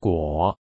果。